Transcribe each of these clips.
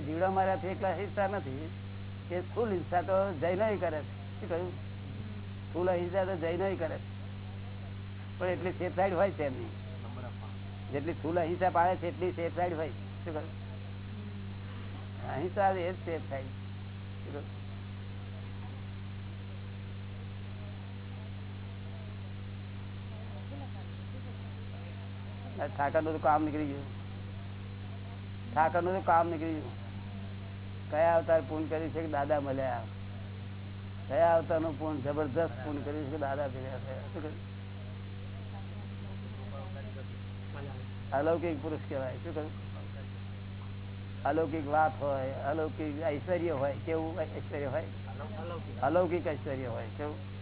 જીવડા મારાથી એકલા હિંસા નથી એ સ્થુલ હિંસા તો જૈનો કરે. છે શું કહ્યું? સ્થુલ હિંસા તો જૈનો કરે. પણ એટલી સેફ સાઈડ હોય છે એમની. જેટલી સ્થુલ અહિંસા પાડે છે એટલી સેફ સાઈડ હોય. શું કહ્યું? અહિંસા એ જ સેફ સાઈડ ઠાકરનું કામ નીકળી ગયું. ઠાકરનું તો કામ નીકળી ગયું. કયા અવતાર પૂર્ણ કર્યું છે દાદા મળ્યા? કયા અવતારનું પૂર્ણ? જબરદસ્ત પૂર્ણ કર્યું છે દાદા ભેગા? અલૌકિક પુરુષ કહેવાય. શું કહ્યું અલૌકિક વાત હોય, અલૌકિક ઐશ્વર્ય હોય, કેવું ઐશ્વર્ય હોય? અલૌકિક ઐશ્વર્ય હોય, કેવું?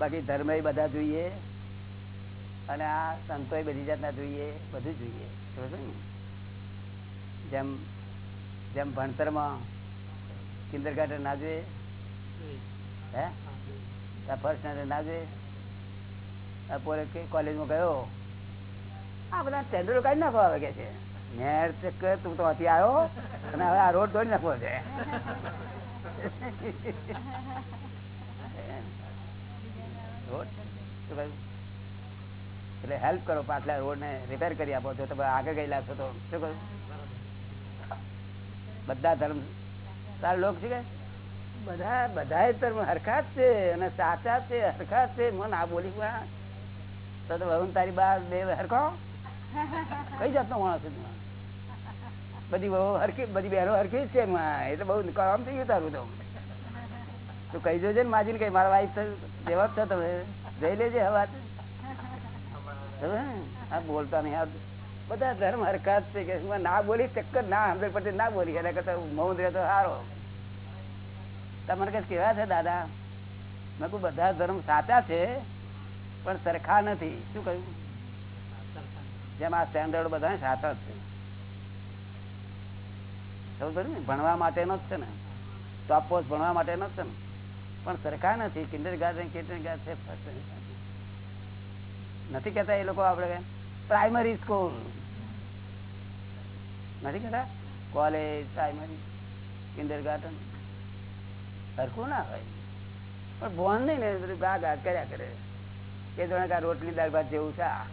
બાકી ધર્મ એ બધા જોઈએ અને આ સંતો બધી જાતના જોઈએ, બધું જોઈએ. સમજો? જેમ જેમ ભણતરમાં કિન્દર ગાર્ડન ના જોઈએ, હે? ફર્સ્ટ સ્ટાન્ડર્ડ ના જોઈએ. પોરે કોલેજમાં ગયો. આ બધા ટેન્ડરો કાઢી નાખવા આવે કે છે. નેર ચક્કર તું તો હતી આવ્યો અને હવે આ રોડ દોડી નાખવો છે. એટલે હેલ્પ કરો, પાછલા રોડ ને રિપેર કરી આપો. છો તમે આગળ ગયેલા છો તો શું કહ્યું બધા ધર્મ, તારા લોક છે કે? બધા બધા ધર્મ હરખા છે અને સાચા છે હરખા છે. મને આ બોલી. તો વરુણ, તારી બા બે હરખો? કઈ જાતનો માણસ બધી બહુ હરખી, બધી બહેનો હરખી જ છે. એ તો બહુ કામ થઈ ગયું તારું તો. તું કહી જોજે ને માજી ને કઈ મારા વાઈફ જવાબ છો તમે. જઈ લેજે હવા આ બોલતા નહીં. બધા ધર્મ હરકત છે કે ના બોલી ચક્કર ના હંડ્રેડ પર્સન્ટ ના બોલી. એના કરતા મૌન રહે તો સારો. તમારે કઈ કેવા છે દાદા? મેં કહું બધા ધર્મ સાચા છે, પણ સરખા નથી. શું કહ્યું? જેમ આ સ્ટેન્ડર્ડ બધા સાચા છે. ભણવા માટેનો જ છે ને? ટોપ પોસ્ટ ભણવા માટેનો જ છે ને? પણ સરખા નથી, કિન્ડર ગાર્ડન કિન્ડર ગાર્ડન નથી કેતા એ લોકો આપડે પ્રાઇમરી સ્કૂલ. નથી કેતા કોલેજ, પ્રાઇમરી, કિન્ડર ગાર્ડન. સરખું ના હોય. પણ ભોન નહીં ને ગા ગા કર્યા કરે. એ જાણે કે રોટલી, દાળ, ભાત જેવું છે? આ.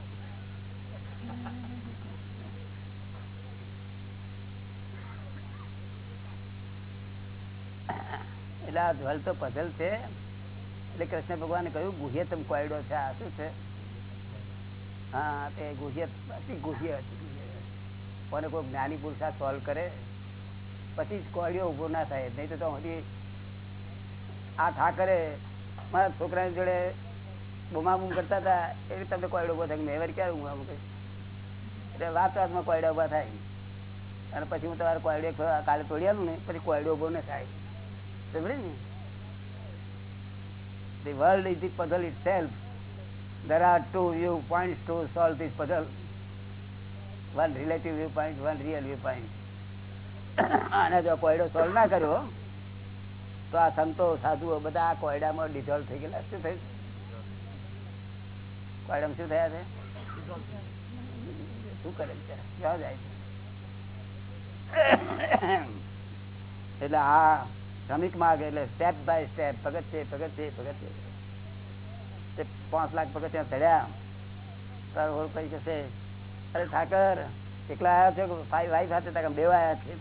એટલે આ ધ્વલ તો પઝલ છે. એટલે કૃષ્ણ ભગવાને કહ્યું ગુહ્યતમ કોયડો છે. આ શું છે? હા, તે ગુહ્ય, અતિ ગુહ્ય કોને કોઈ જ્ઞાની પુરુષ સોલ્વ કરે, પછી જ કોયડો ઊભો ના થાય. નહીં તો હજી આ ઠાકરે મારા છોકરાની જોડે બુમાબુમ કરતા હતા. એ તમને કોયડો ઊભો થાય. મેં ક્યારે બુમાબુમ કરી એટલે વાત વાતમાં કોયડા ઊભા થાય. અને પછી હું તમારે કોયડો કાલે તોડી આલું ને, પછી કોયડો ઊભો ન થાય. The world is the puzzle itself. There are two viewpoints to solve this puzzle. One relative viewpoint, one real viewpoint. આને જો કોયડો સોલ્વ ના કર્યો તો આ સંતો સાધુઓ બધા આ કોયડામાં ડિઝોલ્વ થઈ ગયેલા શું થયું કોયડામાં શું થયા છે શું કરે છે ક્યાં જાય છે એટલે આ શ્રમિક માર્ગ એટલે સ્ટેપ બાય સ્ટેપ પગથિયે પગથિયે પગથિયે. તે પાંચ લાખ પગથિયા ચડ્યા. તાર ઓળ કઈ કહેશે અરે ઠાકર, એકલા આવ્યા છે વાઈફ સાથે તાકા બે આવ્યા છે?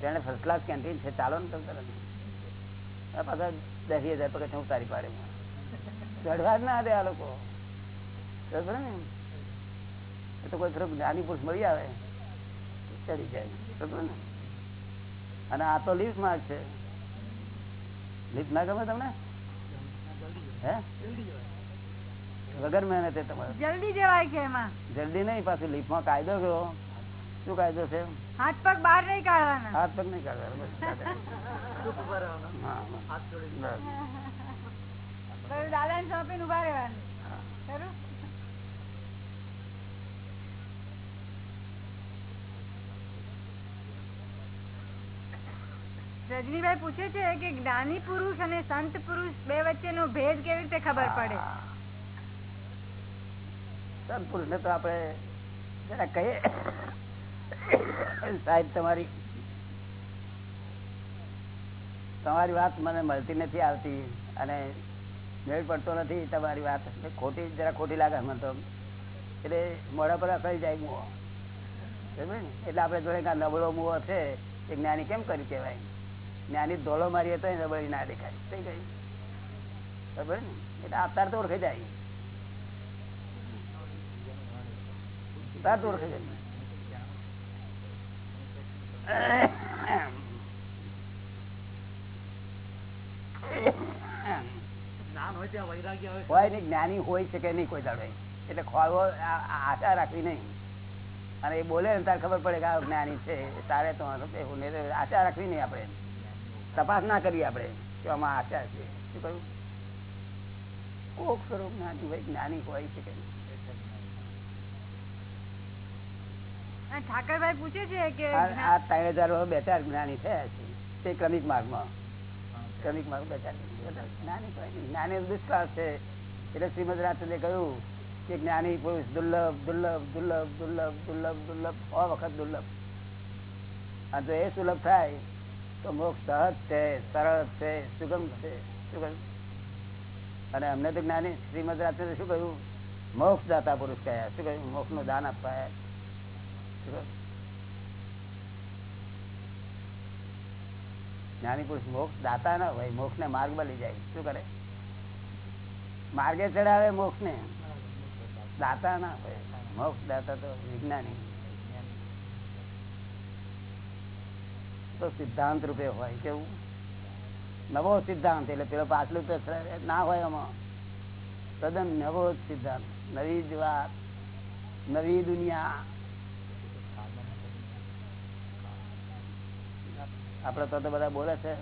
તેને ફર્સ્ટ ક્લાસ કેન્ટીન છે, ચાલો ને તમે તરત. પાછા દસ હજાર પગથિયા ઉતારી પાડે ચડવા જ ના દે આ લોકો. બરાબર ને? એ તો કોઈ થોડુંક જ્ઞાની પુરુષ મળી આવે. ચડી જાય. બરાબર ને? અને આ તો લીફ માર્ક છે. લીફ ના ગમે તમને? હે? વગર મહેનતે તમારે. જલ્દી જવાય કે એમાં. જલ્દી નહીં પાછું લીફમાં કાયદો કયો? શું કાયદો છે? હાથ પગ બહાર નહીં કાઢવાના. હાથ પગ નહીં કાઢવાના બસ હા, હા. બસ. દાદા ને સોંપીને ઊભા રહેવાનું. ખરું? રજનીભાઈ પૂછે છે કે જ્ઞાની પુરુષ અને સંત પુરુષ બે વચ્ચેનો ભેદ કેવી રીતે ખબર પડે? સંતપુરુષ ને તો આપણે કહીએ. સાહેબ, તમારી તમારી વાત મને મળતી નથી આવતી અને મેળ પડતો નથી તમારી વાત. ખોટી, જરા ખોટી લાગે મને તો. એટલે મોડા પર થઈ જાય મુવો. એટલે આપણે જોડે કે નબળો મુવો છે એ જ્ઞાની કેમ કરી કહેવાય? જ્ઞાની ધોલો મારીએ તો નબળી ના દેખાય. થઈ ગઈ બરાબર ને? એટલે અત્યારે તો ઓળખાઈ જાય. તાર તો ઓળખાઈ જાય. હોય છે જ્ઞાની હોય શકે નહીં કોઈ દાડો એટલે ખોળવો આશા રાખવી નહીં. અને એ બોલે ને તારે ખબર પડે કે આ જ્ઞાની છે. તારે તો તો આશા રાખવી નહીં આપણે. તપાસ ના કરીએ આપણે કે આમાં આશા છે. શું કહ્યું? કોક સ્વરૂપ જ્ઞાની હોય જ્ઞાની હોય છે ઠાકરભાઈ પૂછે છે કે આ ત્રણ હજાર બે ચાર જ્ઞાની થયા છે તે ક્રમિક માર્ગમાં. ક્રમિક માર્ગ બે ચાર જ્ઞાની. જ્ઞાની દુષ્કાળ છે. એટલે શ્રીમદ રાજચંદ્રે કહ્યું કે જ્ઞાની પુરુષ દુર્લભ દુર્લભ દુર્લભ દુર્લભ દુર્લભ દુર્લભ સો વખત દુર્લભ. આ તો એ સુલભ થાય તો મોક્ષ સહજ છે, સરળ છે સુગમ છે કહ્યું અને અમને તો જ્ઞાની શ્રીમદ રાત્રે શું કહ્યું? મોક્ષ દાતા પુરુષ કયા શું કહ્યું? મોક્ષનું દાન આપવા જ્ઞાની પુરુષ મોક્ષ દાતા ના હોય મોક્ષ ને માર્ગ બની જાય. શું કરે? માર્ગે ચડાવે મોક્ષ ને દાતા ના હોય. મોક્ષ દાતા તો વિજ્ઞાની. તો સિદ્ધાંત રૂપે હોય કેવું? નવો સિદ્ધાંત એટલે પેલો પાછલું તો ના હોય એમાં. તદ્દન નવો સિદ્ધાંત. નવી જ વાત. નવી દુનિયા. આપડે તો તો બધા બોલે છે.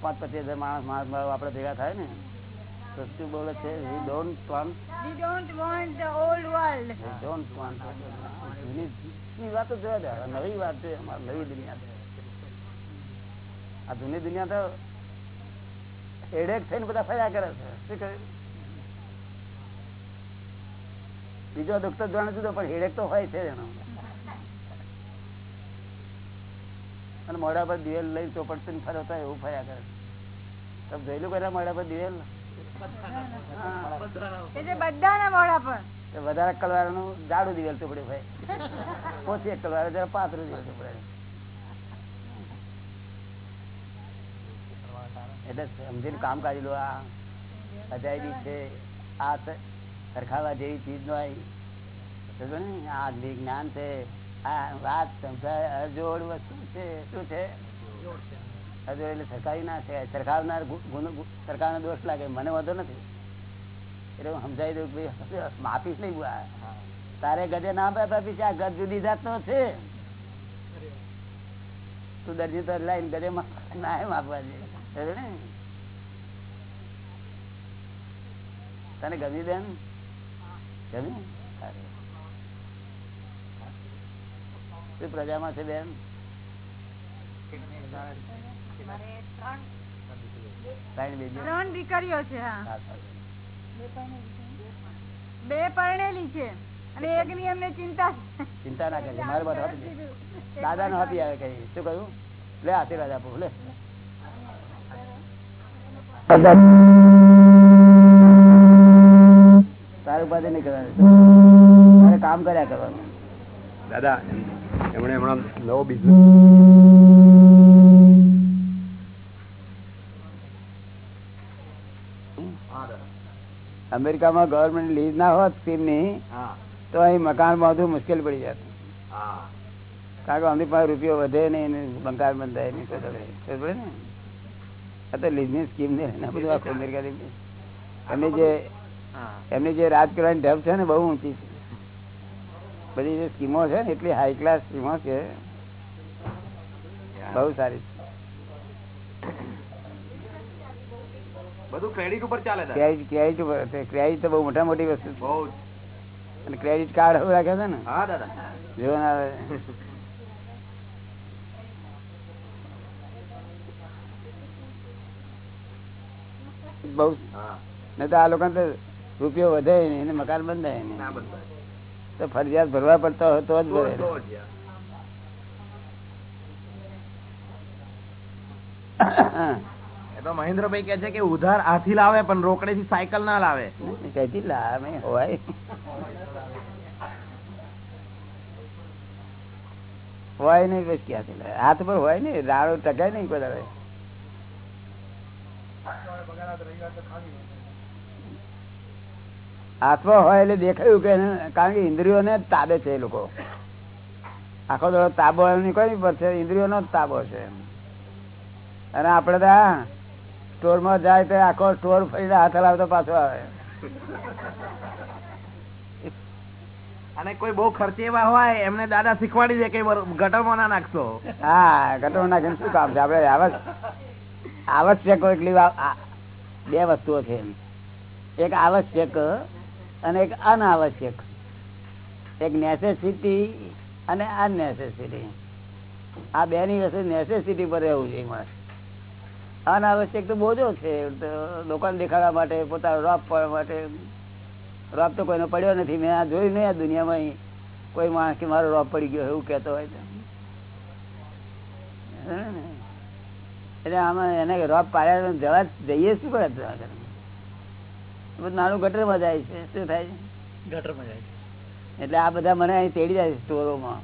પાંચ પચીસ હજાર માણસ માણસ મારો આપડે ભેગા થાય ને. તો શું બોલે છે? જૂની જૂની વાતો જોયા દે નવી વાત છે. અમારે નવી દુનિયા છે. આ જૂની દુનિયા તો એડેક થઈને બધા ફર્યા કરે છે. શું કહ્યું? બીજો દુઃખ તો જોવાનું જુદો પણ હેડેક તો હોય છે એનો. અને મોડા પર દિવેલ લઈ ચોપડ ને ફરો તો એવું ફર્યા કરે તમે જોયેલું કર્યા મોડા પર દિવેલ? વધારે કલવારનું પર. વધારે કલવારનું જાડું દિવેલ ચોપડી ભાઈ ઓછી એક કલવાર જરા પાતળું દિવેલ ચોપડે. એટલે સમજીને કામ કાઢી લો, આ અજાયબી છે, આ સરખાવા જેવી ચીજ નો આ જ્ઞાન છે, આ વાત અજોડ વસ્તુ છે, શું છે? અજોડ એટલે સરકારી ના છે સરકારનાર સરકારનો દોષ લાગે, મને વાંધો નથી. એટલે હું સમજાવી દઉં ભાઈ માફી નહીં તારે ગજે ના આપીશ આ ગજ જુદી જાતનો છે. તું દરજી તો લાઈન ગજે ના એમ આપવા તને ગમી બેન? ગમી. પ્રજામાં છે બેન. ત્રણ? દીકરીઓ છે. બે પરણેલી છે. અને એક ની એમને ચિંતા ચિંતા ના કરજે મારે બધું દાદા નો હાથી આવે કઈ. શું કહ્યું? લે આશીર્વાદ આપો લે. તારું પાસે નહીં કરવાનું. તારે કામ કર્યા કરવાનું. દાદા એમણે હમણાં નવો બિઝનેસ અમેરિકામાં ગવર્મેન્ટ લીઝ ના હોત સ્કીમની તો અહીં મકાન બાંધવું મુશ્કેલ પડી જતું. કારણ કે અમની પાસે રૂપિયો વધે નહીં ને બંગાળ બંધાય નહીં ખબર પડે ને. આ તો લીઝની સ્કીમ ને એના બધું આખું અમેરિકાની એમની જે એમની જે રાજ કરવાની ઢબ છે ને બહુ ઊંચી છે. બધી જે સ્કીમો છે ને એટલી હાઈ ક્લાસ સ્કીમો છે. બહુ સારી બધું ક્રેડિટ ઉપર ચાલે ક્રેડિટ ક્રેડિટ ઉપર. ક્રેડિટ તો બહુ મોટા મોટી વસ્તુ બહુ અને ક્રેડિટ કાર્ડ હવે રાખ્યા છે ને? હા દાદા. જો આવે બહુ. નહીં તો આ લોકો રૂપિયો વધે નહીં મકાન બંધાય નહીં. તો ફરજિયાત ભરવા પડતા હોય તો જ ભરે. મહેન્દ્રભાઈ કે છે કે ઉધાર હાથી લાવે પણ રોકડેથી સાયકલ ના લાવે. કઈથી લાવે હોય. હોય નહીં ક્યાંથી લાવે? હાથ પર હોય નહીં રાડો ટકાય નહીં કોઈ હાથમાં હોય એટલે દેખાયું કે કારણ કે ઇન્દ્રિયોને તાબે છે એ લોકો. આખો દોડો તાબો નીકળી છે ઇન્દ્રિયોનો જ તાબો છે અને આપડે તો સ્ટોરમાં જાય તો આખો સ્ટોર ફરીને હાથ લાવતો પાછો આવે. અને કોઈ બહુ ખર્ચેવા હોય એમને દાદા શીખવાડી દે કે ગટરમાં ના નાખશો. હા ગટરો નાખીને શું કામ છે? આપડે આવશ આવશ્યક એટલી બે વસ્તુઓ છે એક આવશ્યક અને એક અનાવશ્યક. એક નેસેસિટી અને અનનેસેસિટી આ બે ની વસ્તુ નેસેસિટી પર રહેવું જોઈએ માણસ. અનાવશ્યક તો બોજો છે. લોકોને દેખાડવા માટે, પોતાનો રોપ પડવા માટે. રોપ તો કોઈનો પડ્યો નથી. મેં આ જોયું નહીં આ દુનિયામાં કોઈ માણસ કે મારો રોપ પડી ગયો એવું કહેતો હોય તો? એટલે આમાં એને રોપ પાડ્યા જવા જઈએ શું કરે નાનું ગટરમાં જાય છે. શું થાય છે? ગટરમાં જાય છે. એટલે આ બધા મને અહીં તેડી જાય સ્ટોરોમાં.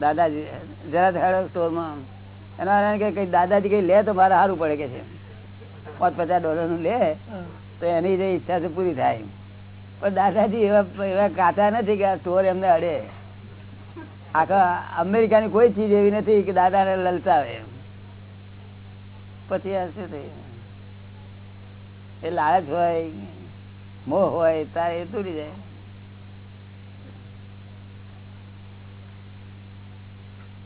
દાદાજી જરા થયો સ્ટોરમાં. એના કે કઈ દાદાજી કઈ લે તો મારે સારું પડે કે છે. પાંચ પચાસ ડોલરનું લે તો એની જે ઈચ્છા છે પૂરી થાય. પણ દાદાજી એવા એવા કાચા નથી કે આ સ્ટોર એમને અડે. આખા અમેરિકાની કોઈ ચીજ એવી નથી કે દાદાને લલચાવે પછી આ શું થયું એ લાલચ હોય મોહ હોય તારે એ તૂટી જાય.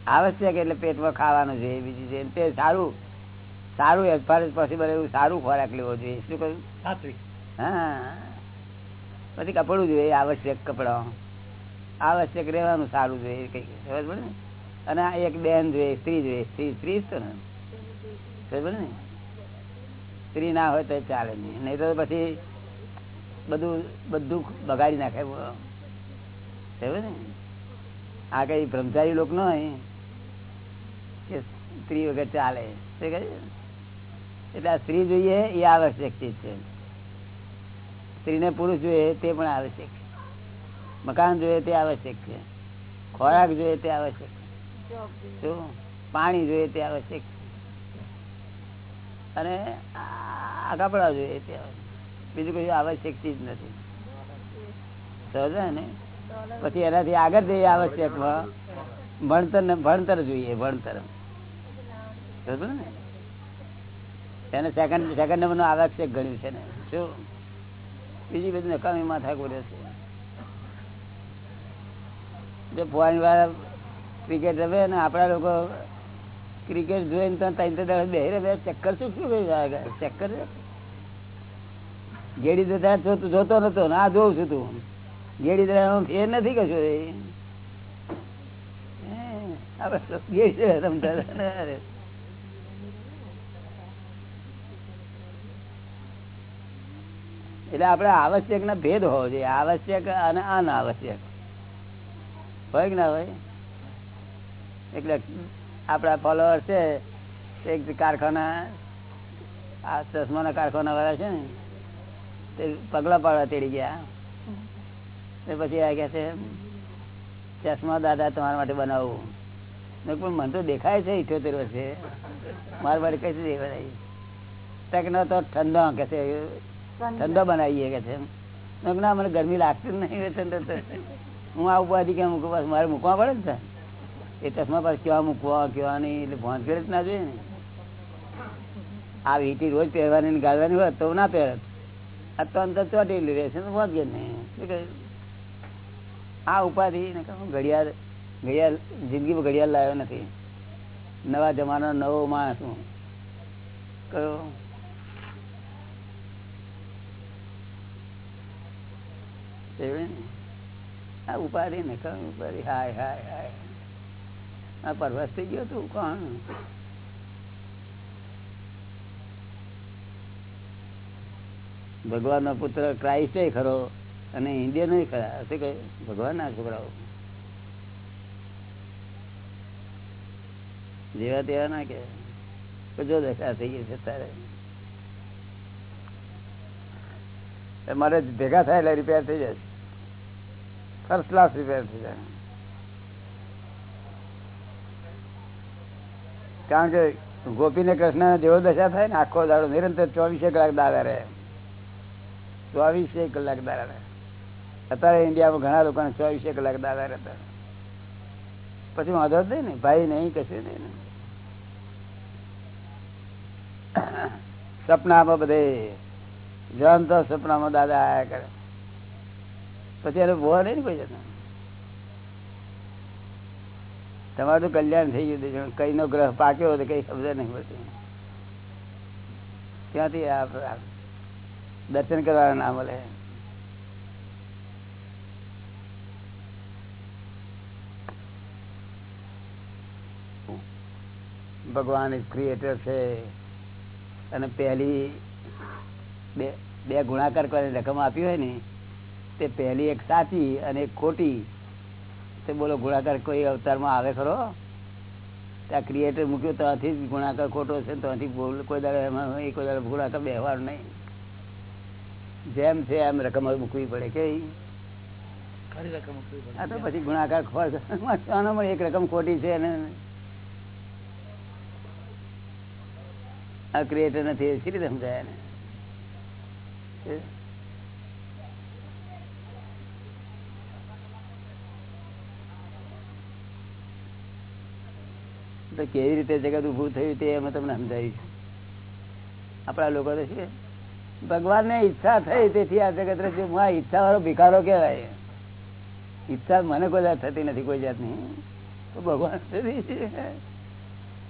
આવશ્યક એટલે પેટમાં ખાવાનું છે બીજું છે. તે સારું સારું એઝ ફાર પોસિબલ એવું સારું ખોરાક લેવો જોઈએ. શું કહ્યું? હા. પછી કપડું જોઈએ આવશ્યક કપડા. આવશ્યક રહેવાનું સારું જોઈએ કઈ ખબર પડે ને? અને એક બેન જોઈએ સ્ત્રી જોઈએ. સ્ત્રી સ્ત્રી જ તો ને? ને? સ્ત્રી ના હોય તો ચાલે નહીં. નહીં તો પછી બધું બધું બગાડી નાખે ને? આ કઈ બ્રહ્મચારી લોક ન હોય કે સ્ત્રી વગર ચાલે? એટલે આ સ્ત્રી જોઈએ એ આવશ્યક ચીજ છે. સ્ત્રીને પુરુષ જોઈએ તે પણ આવશ્યક છે. મકાન જોઈએ તે આવશ્યક છે. ખોરાક જોઈએ તે આવશ્યક છે. પાણી જોઈએ તે આવશ્યક છે. અને આ કપડા જોઈએ ત્યાં બીજું કઈ આવશ્યક ચીજ નથી. સમજે ને? પછી એનાથી આગળ જઈએ આવશ્યકમાં. ભણતર ભણતર જોઈએ, ભણતર. સમજ્યો ને? એને સેકન્ડ સેકન્ડ નંબરનું આવશ્યક ગણ્યું છે ને. શું બીજી બધી નકામી માથા કરે છે જે ફોન વાળા ક્રિકેટ રમે ને આપણા લોકો ક્રિકેટ જોઈને તો ત્રણ ત્રણ બેહી રહે ચક્કર શું શું કરી ચક્કર? ગેડી જતા, જોતો નતો ને જોઉં છું તું. ગેડી જતા ફેર નથી કશું એ. એટલે આપણે આવશ્યક ના ભેદ હોવો જોઈએ, આવશ્યક અને અનાવશ્યક. હોય કે ના હોય? એટલે આપણા ફોલોઅર છે એક કારખાના, આ ચશ્માના કારખાના વાળા છે ને, તે પગલા પાડવા તેડી ગયા. તે પછી આ કે છે, ચશ્મા દાદા તમારા માટે બનાવું. પણ મને તો દેખાય છે ઇઠોતેર વર્ષે. મારા માટે કઈ દેખાય તક ન તો ઠંડો કે છે, ઠંડો બનાવીએ કે છે. ના, મને ગરમી લાગતી જ નહીં. ઠંડો તો હું આ ઉપાધિ કેમ મૂકું? મારે મૂકવા પડે ને એ ચશ્મા પર કેવા મૂકવા, કેવા નહીં, એટલે કરે જ ના જોઈએ ને. આ વીટી રોજ પહેરવાની ગાળવાની હોય તો ના પહેરત આ તો અંદર ચોટેલી રહેશે તો ગયે નહીં આ ઉપાધિ ને ઘડિયાળ ઘડિયાળ જિંદગીમાં ઘડિયાળ લાવ્યો નથી. નવા જમાનો નવો માણસ હું. કયો? આ ઉપાધિ ને કહું ઉપાધિ? હાય હાય હાય. આ પરવાસ થઈ ગયો તું કોણ? ભગવાન નો પુત્ર ક્રાઇસ્ટ ખરો અને ઇન્ડિયન ખરા. શું કહે? ભગવાન ના છોકરાઓ. જેવા તેવા ના કે જો દશા થઈ ગઈ છે તારે. મારે ભેગા થયેલા રિપેર થઈ જાય ફર્સ્ટ ક્લાસ રિપેર થઈ જાય. કારણ કે ગોપી ને કૃષ્ણ જેવો દશા થાય ને, આખો દાડો નિરંતર ચોવીસે કલાક દાદા રહે. ચોવીસે કલાક દાદા રહે. અત્યારે ઇન્ડિયામાં ઘણા લોકોને ચોવીસે કલાક દાદા રહેતા. પછી વાંધો જ નહીં ભાઈ નહીં, કશું નહીં સપનામાં બધે જન તો સપનામાં દાદા આયા કરે. પછી એને બોવા નહીં ને કોઈ જતા તમારું કલ્યાણ થઈ ગયું કઈ નો ગ્રહ પાક્યો તો કઈ સમજ નહીં પડતી. ક્યાંથી દર્શન કરવાના ના મળે ભગવાન ક્રિએટર છે. અને પહેલી બે બે ગુણાકાર કરીને રકમ આપી હોય ને, તે પહેલી એક સાચી અને એક ખોટી તે બોલો ગુણાકાર કોઈ અવતારમાં આવે ખરો? ત્યાં ક્રિએટર મૂક્યો ત્યાંથી જ ગુણાકાર ખોટો છે ત્યાંથી બોલ કોઈ દાડે એમાં કોઈ દાડે ગુણાકાર બેહવાર નહીં. જેમ છે એમ રકમ મૂકવી પડે કે આ તો પછી ગુણાકાર ખોટ એક રકમ ખોટી છે અને આ ક્રિએટર નથી એ રીતે સમજાય ને કેવી રીતે જગત ઉભું થયું તે અમે તમને સમજાવીશ. આપણા લોકો તો છે. ભગવાન ને ઈચ્છા થઈ તેથી આ જગત રચ્યું હું આ ઈચ્છા વાળો ભિખારો કહેવાય. ઈચ્છા મને કોઈ જાત થતી નથી, કોઈ જાતની. તો ભગવાન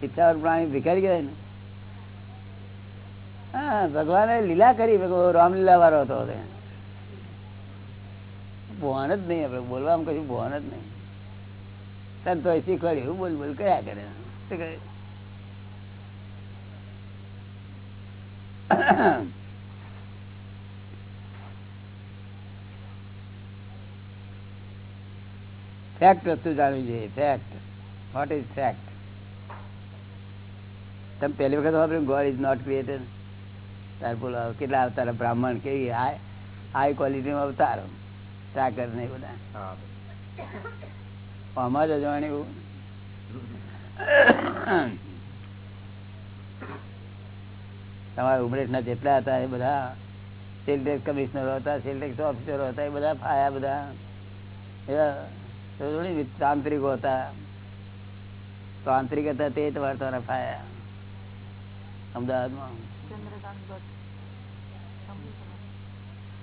ઈચ્છા વાળો પ્રાણી ભિખારી કહેવાય ને. હા, ભગવાને લીલા કરી રામલીલા વાળો હતો ભોન જ નહીં આપડે બોલવામાં કશું ભોન જ નહીં. તો શીખવાડ્યું, બોલ બોલ, કયા કરે? શું કહે ફેક્ટ વસ્તુ જાણવી જોઈએ ફેક્ટ વોટ ઇઝ ફેક્ટ તમે પહેલી વખત વાપર્યું ગોડ ઇઝ નોટ ક્રિએટેડ તાર બોલો કેટલા અવતાર બ્રાહ્મણ કેવી હાઈ ક્વોલિટી અવતાર? ચાકર ને બધા. આમાં જ અજવાણી એવું. તમારા ઉમરેશ ના જેટલા હતા એ બધા સેલ ટેક્સ કમિશનરો હતા સેલ ટેક્સ ઓફિસરો હતા એ બધા ફાયા બધા. એવા તાંત્રિકો હતા. તાંત્રિક હતા તે તમારા તમારા ફાયા. અમદાવાદમાં.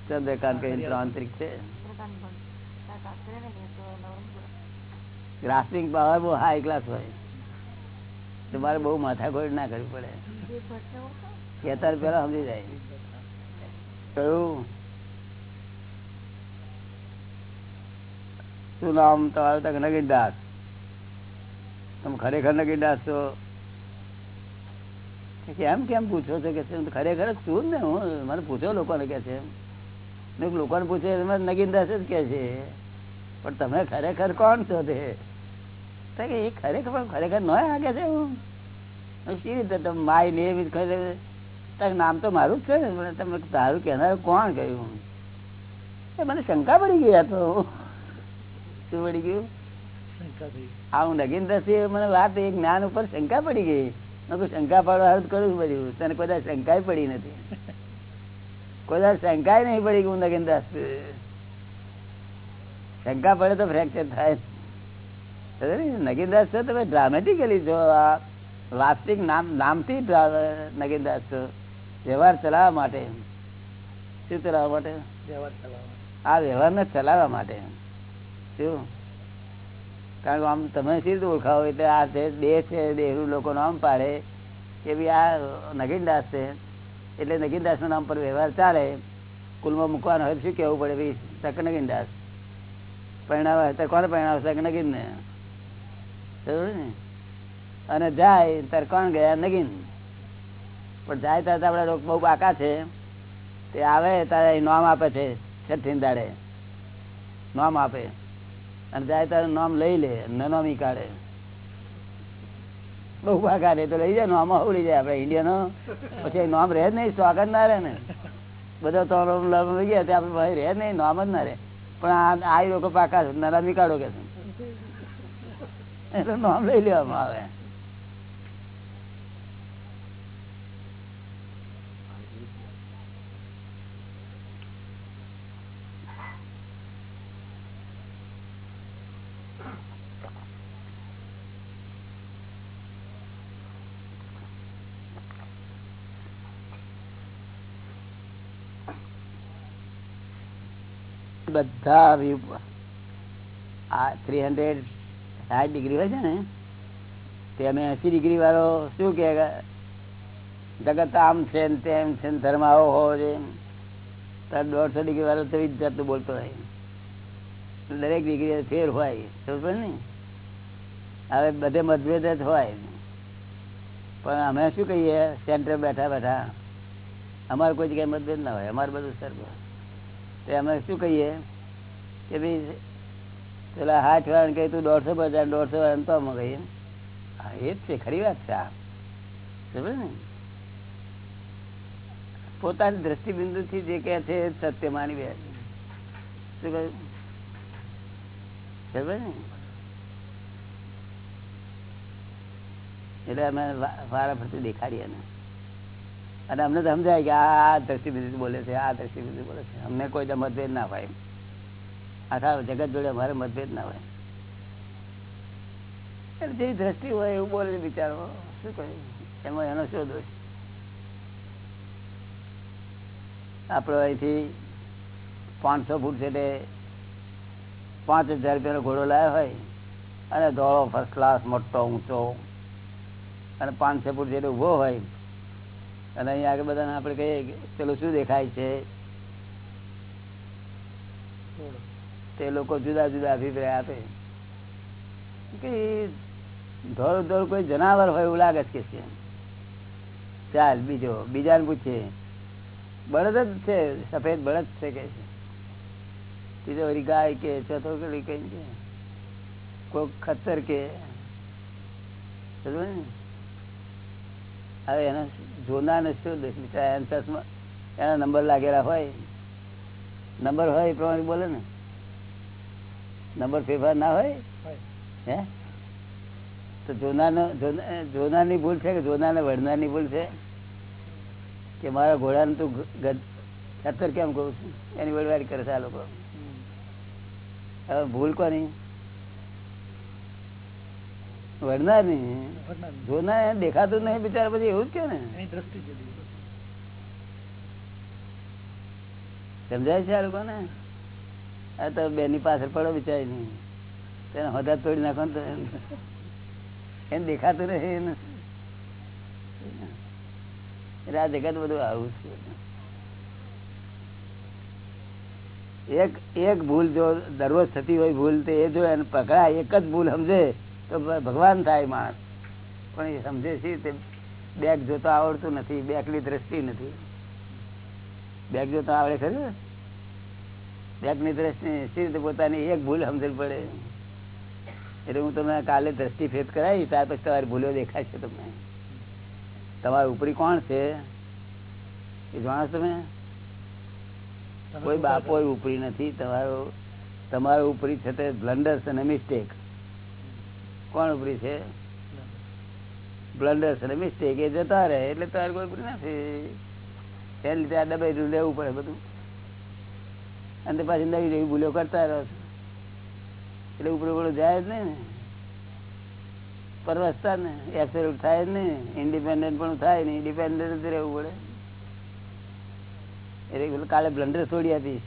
ચંદ્રકાંત કઈ તાંત્રિક છે? ગ્રાસ્પિંગ પાવર બહુ હાઈ ક્લાસ હોય. તમારે બહુ માથાખોડ ના કરવી પડે. કેતા પેલા સમજી જાય. કયું? શું નામ તમારું? તક નગીનદાસ. તમે ખરેખર નગીનદાસ છો? કેમ કેમ પૂછો છો કે ખરેખર શું ને હું. મને પૂછો લોકોને કે છે લોકોને પૂછે નગીનદાસ જ કે છે. પણ તમે ખરેખર કોણ છો તે? એ ખરેખર પણ ખરેખર ન આગે છે હું સી રીતે માય નેમ ખરેખર નામ તો મારું જ છે ને તમે તારું કહેનાર કોણ કહ્યું? એ મને શંકા પડી ગઈ તો. શું પડી ગયું? આ હું નગીન દસી મને વાત એ જ્ઞાન ઉપર શંકા પડી ગઈ. શંકા પાડવા હારું કરવું પડ્યું. તને કોઈ શંકા પડી નથી. કોઈ શંકા નહીં પડી હું નગીન દાસ શંકા પડે તો ફ્રેક્ચર થાય. નગીનદાસ છો તમે ડ્રામેટિકલી જો આ વાસ્તવિક નામ નામથી નગીનદાસ છો વ્યવહાર ચલાવવા માટે શું ચલાવવા માટે? આ વ્યવહારને ચલાવવા માટે. શું? કારણ કે આમ તમે સી રીતે ઓળખાવો? એટલે આ દેહ છે દેહનું લોકો નામ પાડે કે ભાઈ આ નગીનદાસ છે. એટલે નગીનદાસ નામ પર વ્યવહાર ચાલે. કુલમાં મૂકવાનો હોય શું કેવું પડે? ભાઈ શક નગીનદાસ પરિણામ તો કોને પરિણામ તક નગીન અને જાય ત્યારે કોણ ગયા? નગીન. પણ જાય ત્યારે આપડે બહુ બાકા છે. તે આવે, તારે નામ આપે છે છઠ્ઠી દાડે. નામ આપે. અને જાય તારે નામ લઈ લે નોમી કાઢે. બહુ બાકા રે તો લઈ જાય નામ ઉડી જાય આપડે ઇન્ડિયાનો. પછી નામ રહે જ નહીં, સ્વાગત ના રહે ને. બધા તો ગયા ત્યાં ભાઈ રહે જ નહીં, નામ જ ના રહે. પણ આ લોકો પાકા છે, નરમી કાઢો કે છે. એટલે નામ લઈ લેવામાં આવે. બધા આવી આ થ્રી હંડ્રેડ સાઠ ડિગ્રી હોય છે ને, તે અમે એસી ડિગ્રી વાળો શું કે, જગત આમ છે ને તેમ છે ને ધર્મ આવો હોવો તાર દોઢસો ડિગ્રી વાળો તો જાતનું બોલતો હોય. દરેક ડિગ્રી ફેર હોય સમજ ને? હવે બધે મતભેદ જ હોય. પણ અમે શું કહીએ સેન્ટર બેઠા બેઠા, અમારે કોઈ જગ્યાએ મતભેદ ના હોય, અમારે બધું સરખું. તે અમે શું કહીએ કે ભાઈ પેલા હાથ વાળા કહે તું દોઢસો બજાર દોઢસો વાળા તો અમે કહીએ એ જ છે, ખરી વાત છે આ. ને પોતાની દ્રષ્ટિબિંદુથી જે કે છે સત્ય માની બે શું કહ્યું? સમજ ને એટલે અમે વારા ફરતી દેખાડીએ ને અને અમને સમજાય કે આ દ્રષ્ટિબિંદુ બોલે છે, આ દ્રષ્ટિબિંદુ બોલે છે. અમને કોઈ મતભેદ ના હોય આખા જગત જોડે અમારે મતભેદ ના હોય. જેવી દ્રષ્ટિ હોય એવું બોલે બિચારો. શું કહે? એમાં એનો શું દોષ? આપણો અહીંથી પાંચસો ફૂટ છે તે પાંચ હજાર રૂપિયાનો ઘોડો લાવ્યો હોય અને ધોળો ફર્સ્ટ ક્લાસ મોટો, ઊંચો અને પાંચસો ફૂટ જેટલો ઊભો હોય અને અહીંયા આગળ બધાને આપણે કહીએ કે પેલું શું દેખાય છે? તે લોકો જુદા જુદા અભિપ્રાય આપે. કે ધોર ધોર કોઈ જનાવર હોય એવું લાગે છે કે ચાલ બીજો, બીજાને પૂછીએ. બળદ જ છે, સફેદ બળદ છે કે છે. ત્રીજો વળી ગાય કે, ચોથો વળી કઈ કે. કોઈ ખતર કે. ને? હવે એને શું બિચારા એના ચશ્મા એના નંબર લાગેલા હોય. નંબર હોય એ પ્રમાણે બોલે ને. નંબર ફેરફાર ના હોય? હે? તો જોનારનો જોનારની ભૂલ છે કે જોનારને વડનારની ભૂલ છે? કે મારા ઘોડાને તું ગ- કેમ કહું છું? એની વડવારી કરે છે આ લોકો. હવે ભૂલ કોની? વડનાર નહીં જોનાર દેખાતું નહીં બિચારા પછી એવું જ કે ને? સમજાય છે આ લોકોને? આ તો બેની પાછળ પડો બિચારી નહીં તેને હોદા તોડી નાખો ને તો એને દેખાતું રહે એને. એટલે આ જગત બધું આવું છે. એક એક ભૂલ જો દરરોજ થતી હોય ભૂલ તો એ જો એને પકડાય, એક જ ભૂલ સમજે તો ભગવાન થાય માણસ. પણ એ સમજે છે તે બેગ જોતા આવડતું નથી, બેગની દ્રષ્ટિ નથી. બેગ જોતા આવડે ખરું બેગની દ્રષ્ટિ સી રીતે પોતાની એક ભૂલ સમજણ પડે. એટલે હું તમને કાલે દ્રષ્ટિ ફેદ કરાવી ત્યાર પછી તમારી ભૂલો દેખાય છે તમને. તમારા ઉપરી કોણ છે? એ જાણો તમે? કોઈ બાપો ઉપરી નથી તમારો તમારો ઉપરી છે તે બ્લન્ડર્સ અને મિસ્ટેક. કોણ ઉપરી છે? બ્લન્ડર્સ અને મિસ્ટેક એ જતા રહે એટલે તમારે કોઈ ઉપરી નથી. એને લીધે આ દબાઈ લેવું પડે બધું. અને પાછી નવી નવી ભૂલો કરતા રહો એટલે ઉપર ઉપર જાય જ નહીં ને. પરવસતા ને એબ્સોલ્યુટ થાય જ નહીં. ઇન્ડિપેન્ડન્ટ પણ થાય નહીં. ઇન્ડિપેન્ડન્ટ જ રહેવું પડે. એટલે કાલે બ્લન્ડર તોડી આપીશ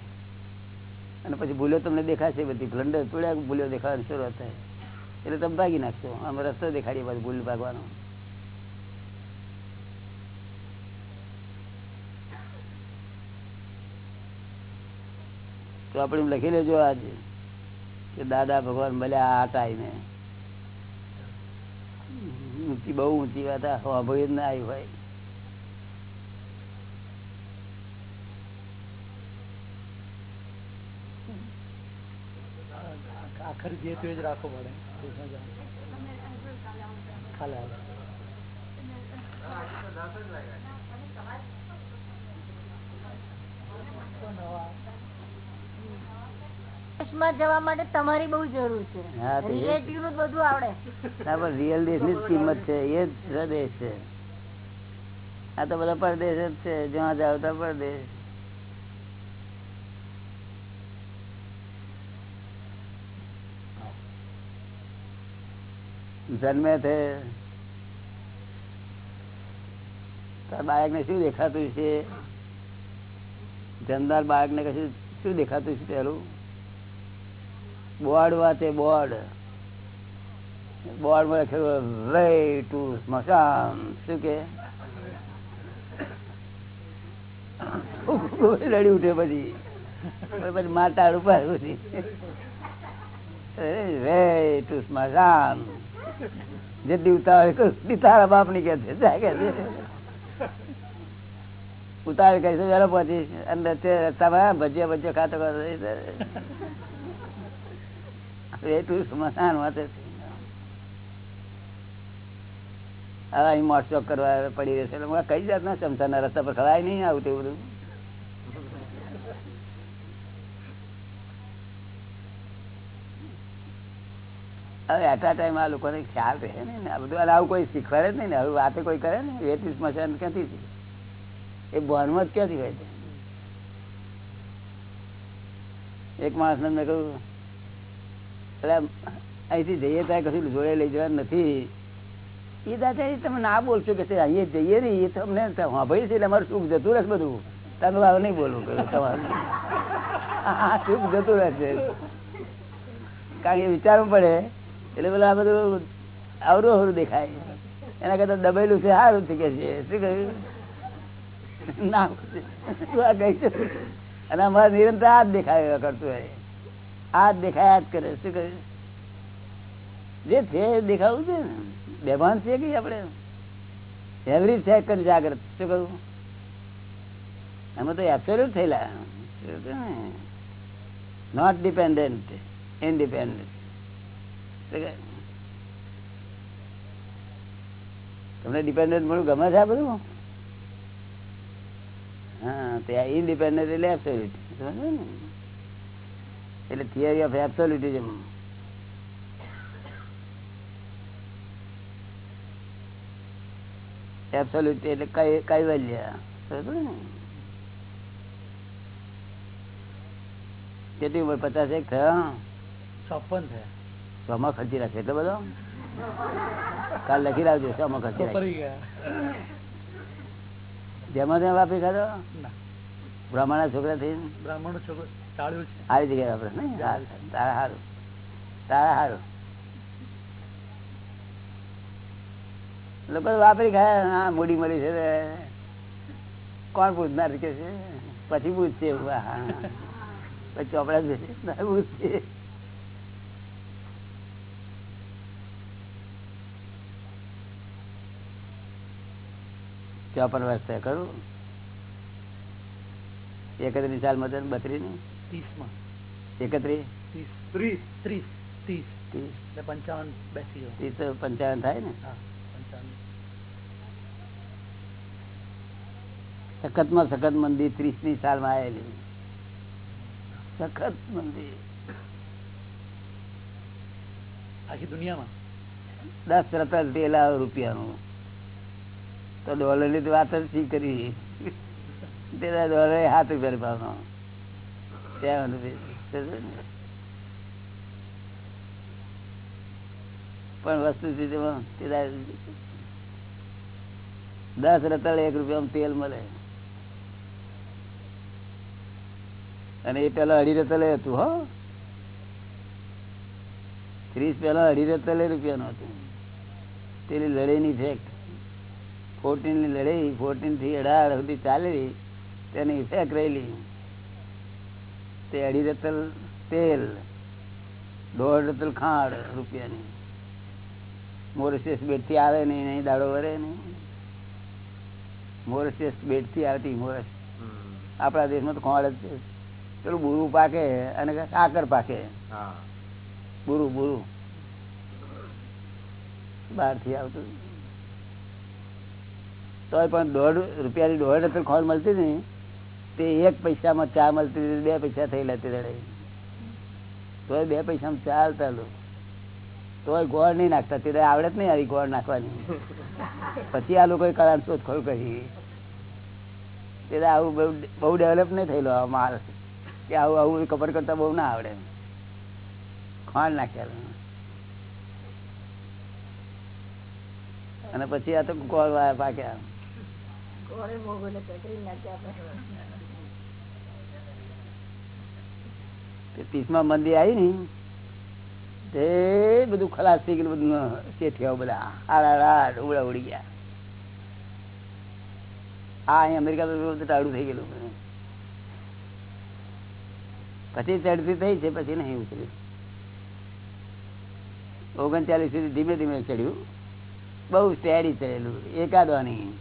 અને પછી ભૂલો તમને દેખાશે બધી. બ્લન્ડર તોડ્યા ભૂલો દેખાવાની શરૂઆત થાય. એટલે તમે ભાગી નાખશો. આમ રસ્તો દેખાડીએ પાછું ભૂલ ભાગવાનો. તો આપણે લખી લેજો આજે કે દાદા ભગવાન મળ્યા આ ટાઈમે. ઊંચી બહુ ઊંચી વાત આ ના આવી હોય. આખરી જે તે જ રાખવો પડે. ખાલે હાલે. દેશમાં જવા માટે તમારી બહુ જરૂર છે. રિલેટિવનું બધું આવડે. ના પણ રિયલ દેશની કિંમત છે એ જ સ્વદેશ છે. આ તો બધા પરદેશ જ છે જ્યાં જાવ તો પરદેશ. જન્મે છે. બાળક ને શું દેખાતું છે? જમદાર બાળક ને કશું શું દેખાતું છે પેલું બોર્ડ વાતે બોર્ડ બોર્ડમાં લખેલું વે ટુ સ્મશાન શું કે રડી ઉઠે પછી પછી માતા ઉપર પછી વે ટુ સ્મશાન જે કરું તારા બાપની કે છે જા કે છે ઉતાવળ કરી છે વેલો પહોંચી અંદર તે રસ્તામાં ભજીયા ભજીયા ખાતો ખાતો હવે અહીં કરવા પડી રહેશે, એટલે કઈ જાત ના ચમચાના રસ્તા પર ખવાય નહીં આવું તેવું બધું. હવે એટ આ ટાઈમ આ લોકોને ખ્યાલ રહે ને, આ બધું આવું કોઈ શીખવાડે જ નહીં ને હવે વાતે કોઈ કરે ને વેતીસ મશાન ક્યાંથી છે? એ બોનમાં જ ક્યાંથી હોય છે? એક માણસ ને મેં કહ્યું અહીંથી જઈએ ત્યાં કશું જોડે લઈ જવાનું નથી. એ દાદા તમે ના બોલશો કે અહીંયા જઈએ ને એ તમને સાંભળી છે એટલે અમારું સુખ જતું રહેશે બધું. તમે હવે નહીં બોલવું કહ્યું તમારું. હા સુખ જતું રહેશે. કારણ કે વિચારવું પડે. એટલે પેલા આ બધું આવરું અવરું દેખાય. એના કરતા દબાયેલું છે, સારું થઈ કે છે. શું કહ્યું? ના તું આ કહી અને અમારે નિરંતર આ જ દેખાય કરતું હોય. આ દેખાય જ કરે. શું કહ્યું? જે છે દેખાવું છે ને. બેભાન છે કે આપણે? એવરી સેકન્ડ જાગ્રત શું કહ્યું? એમાં તો એબ્સોલ્યુટ થયેલા. નોટ ડિપેન્ડન્ટ ઇન્ડિપેન્ડન્ટ તમને ડિપેન્ડન્ટ મળું ગમે છે આ બધું? હા તે ઇન્ડિપેન્ડન્ટ એટલે એબ્સોલ્યુટ સમજ ને? એટલે થિયરી ઓફ એબ્સોલ્યુટિઝમ એબ્સોલ્યુટ એટલે કઈ કૈવલ્ય કેટલી ઉંમર? પચાસ એક થયા? છપ્પન છે સોમાં ખર્ચી રાખે એટલો બધો? કાલ લખી રાખજો સોમાં ખર્ચી રાખે. જેમાં ત્યાં વાપરી ખાધો? બ્રાહ્મણ છોકરા થઈ બ્રાહ્મણ છોકરો. આવી જગ્યાએ વાપરે તારા સારું તારા સારું લોકો વાપરી ખાય. હા મૂડી મળી છે કોણ પૂછનાર કે છે? પછી પૂછશે પછી ચોપડા પૂછશે ચોપન વર્ષ થયા ખરું એકત્રીસ સાલમાં બત્રીસ પંચાવન થાય ને? સખતમાં સખત મંદિર ત્રીસની સાલમાં આવેલી. સખત મંદિર. આખી દુનિયામાં? દસ રતન તેલા રૂપિયાનું. તો ડોલરની વાત જ શી કરી? તેના ડોલર હાથ રૂપિયા ભાવનો. પણ વસ્તુ તેના દસ રતળ એક રૂપિયા તેલ મળે. અને એ પેલા અઢી રતલે હતું, હો. ત્રીસ પેલા અઢી રતલે રૂપિયાનું હતું. પેલી લડાઈની ઇફેક્ટ ફોર્ટીનની લડાઈ ફોર્ટીનથી અઢાર સુધી ચાલેલી. તેની ઇફેક્ટ રહેલી. તે અઢી રતલ તેલ દોઢ રતલ ખાંડ રૂપિયાની. મોરસિયસ બેટથી આવે નહીં નહીં દાડો વરે નહીં. મોરસિયસ બેટથી આવતી મોરસ. આપણા દેશમાં તો ખોળ જ છે. પેલું બુરું પાકે અને કાકર પાકે. બુરું બુરું. બહારથી આવતું. તોય પણ દોઢ રૂપિયાની દોઢ રતલ ખોળ મળતી ને તે એક પૈસામાં ચા મળતી બે પૈસા થઈ લેતી રડે તોય બે પૈસામાં ચા લો. તોય ગોળ નહીં નાખતા. તે આવડે જ નહીં આવી ગોળ નાખવાની. પછી આ લોકોએ કળા શોધખોળ કરી. તે આવું બહુ ડેવલપ નહીં થયેલો આ માલ. કે આવું આવું કપડ કરતા બહુ ના આવડે. ખાંડ નાખ્યા અને પછી આ તો ગોળ પાક્યા તે ત્રીસમાં મંદી આવી ને, તે બધું ખલાસ થઈ ગયું બધું શેઠિયાઓ બધા આડા ઉડા ઉડી ગયા. આ અહીં અમેરિકા તો ટાળું થઈ ગયેલું. પછી ચડતી થઈ છે, પછી નહીં ઉતર્યું. ઓગણચાલીસ સુધી ધીમે ધીમે ચડ્યું. બહુ સ્ટેડી ચડેલું એકાદવાની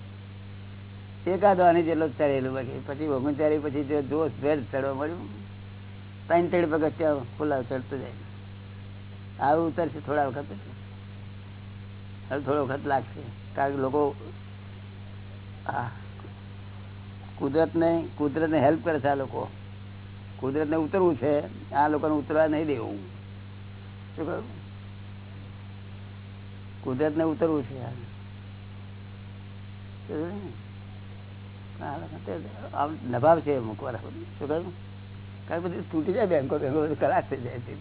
એકાદવાની જેટલો ચડેલું બાકી. પછી ઓગણચાલીસ પછી જોશ ભેર ચડવા મળ્યું ત્રણ ત્રણ પગથિયા ખુલ્લા ચડતું જાય. આવું ઉતરશે થોડા વખત થોડો વખત લાગશે. કારણ કે લોકો કુદરતને કુદરતને હેલ્પ કરે છે આ લોકો. કુદરતને ઉતરવું છે, આ લોકોને ઉતરવા નહીં દેવું. શું કહ્યું? કુદરતને ઉતરવું છે નભાવ છે અમુક વાર. શું કહ્યું? કારણ બધું તૂટી જાય બેંકો બેંકો બધું થઈ જાય છે.